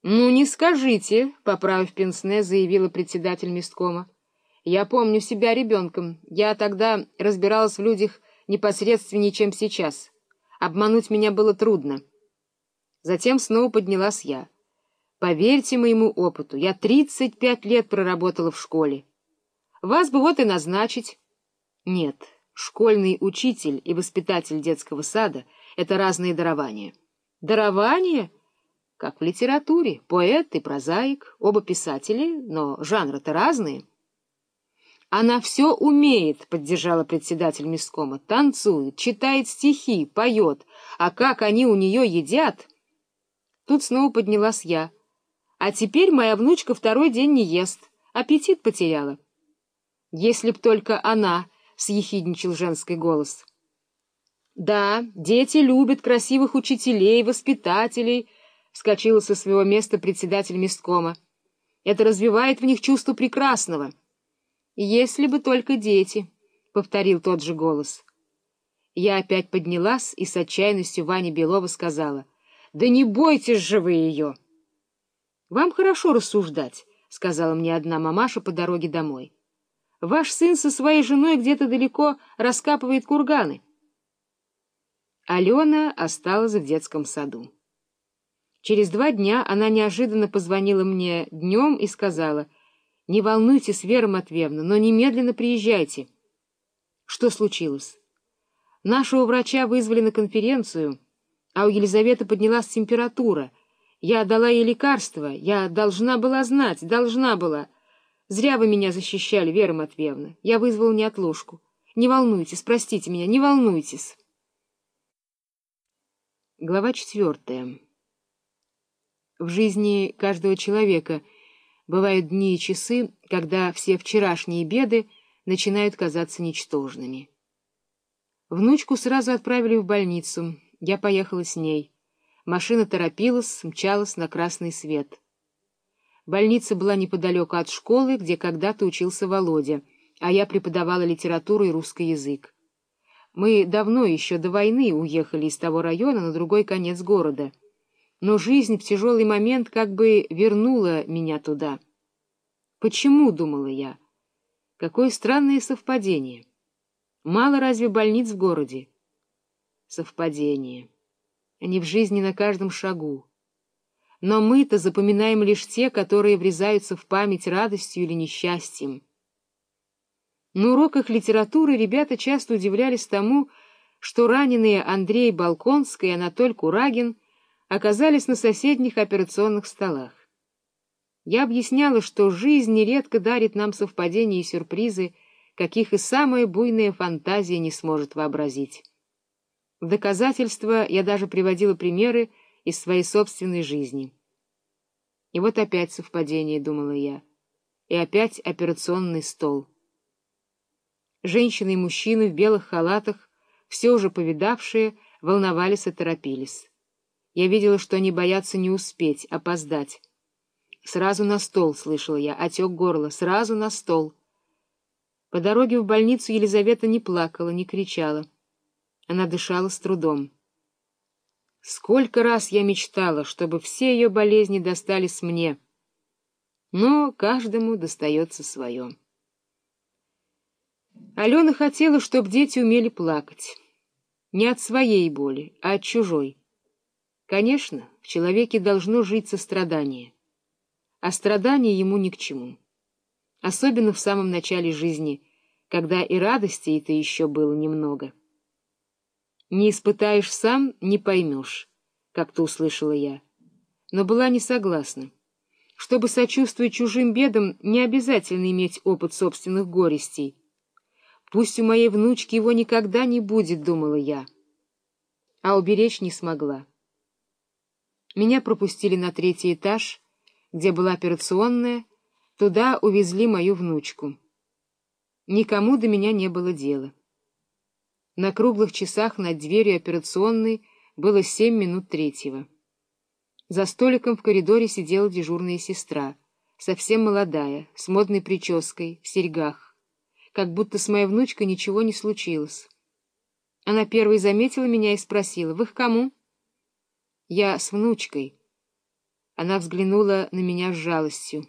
— Ну, не скажите, — поправив пенсне, заявила председатель месткома. — Я помню себя ребенком. Я тогда разбиралась в людях непосредственнее, чем сейчас. Обмануть меня было трудно. Затем снова поднялась я. Поверьте моему опыту, я тридцать пять лет проработала в школе. Вас бы вот и назначить. Нет, школьный учитель и воспитатель детского сада — это разные дарования. Дарования? Как в литературе, поэт и прозаик, оба писатели, но жанры-то разные. Она все умеет, — поддержала председатель Мискома, — танцует, читает стихи, поет, а как они у нее едят... Тут снова поднялась я. А теперь моя внучка второй день не ест, аппетит потеряла. Если б только она, — съехидничал женский голос. Да, дети любят красивых учителей, воспитателей, —— вскочила со своего места председатель месткома. — Это развивает в них чувство прекрасного. — Если бы только дети, — повторил тот же голос. Я опять поднялась и с отчаянностью Вани Белова сказала. — Да не бойтесь же вы ее! — Вам хорошо рассуждать, — сказала мне одна мамаша по дороге домой. — Ваш сын со своей женой где-то далеко раскапывает курганы. Алена осталась в детском саду. Через два дня она неожиданно позвонила мне днем и сказала, «Не волнуйтесь, Вера Матвеевна, но немедленно приезжайте». Что случилось? Нашего врача вызвали на конференцию, а у Елизаветы поднялась температура. Я дала ей лекарство, я должна была знать, должна была. Зря вы меня защищали, Вера Матвеевна. Я вызвала неотложку. Не волнуйтесь, простите меня, не волнуйтесь. Глава четвертая в жизни каждого человека бывают дни и часы, когда все вчерашние беды начинают казаться ничтожными. Внучку сразу отправили в больницу. Я поехала с ней. Машина торопилась, мчалась на красный свет. Больница была неподалеку от школы, где когда-то учился Володя, а я преподавала литературу и русский язык. Мы давно, еще до войны, уехали из того района на другой конец города — но жизнь в тяжелый момент как бы вернула меня туда. Почему, — думала я, — какое странное совпадение. Мало разве больниц в городе? Совпадение. Они в жизни на каждом шагу. Но мы-то запоминаем лишь те, которые врезаются в память радостью или несчастьем. На уроках литературы ребята часто удивлялись тому, что раненые Андрей Балконский и Анатоль Курагин — оказались на соседних операционных столах. Я объясняла, что жизнь нередко дарит нам совпадения и сюрпризы, каких и самая буйная фантазия не сможет вообразить. В доказательство я даже приводила примеры из своей собственной жизни. И вот опять совпадение, — думала я, — и опять операционный стол. Женщины и мужчины в белых халатах, все уже повидавшие, волновались и торопились. Я видела, что они боятся не успеть, опоздать. «Сразу на стол», — слышала я, отек горло, «сразу на стол». По дороге в больницу Елизавета не плакала, не кричала. Она дышала с трудом. Сколько раз я мечтала, чтобы все ее болезни достались мне. Но каждому достается свое. Алена хотела, чтобы дети умели плакать. Не от своей боли, а от чужой. Конечно, в человеке должно жить сострадание, а страдание ему ни к чему. Особенно в самом начале жизни, когда и радости-то еще было немного. «Не испытаешь сам, не поймешь», — как-то услышала я. Но была не согласна. Чтобы сочувствовать чужим бедам, не обязательно иметь опыт собственных горестей. Пусть у моей внучки его никогда не будет, думала я. А уберечь не смогла. Меня пропустили на третий этаж, где была операционная, туда увезли мою внучку. Никому до меня не было дела. На круглых часах над дверью операционной было семь минут третьего. За столиком в коридоре сидела дежурная сестра, совсем молодая, с модной прической, в серьгах, как будто с моей внучкой ничего не случилось. Она первой заметила меня и спросила, «Вы к кому?» Я с внучкой. Она взглянула на меня с жалостью.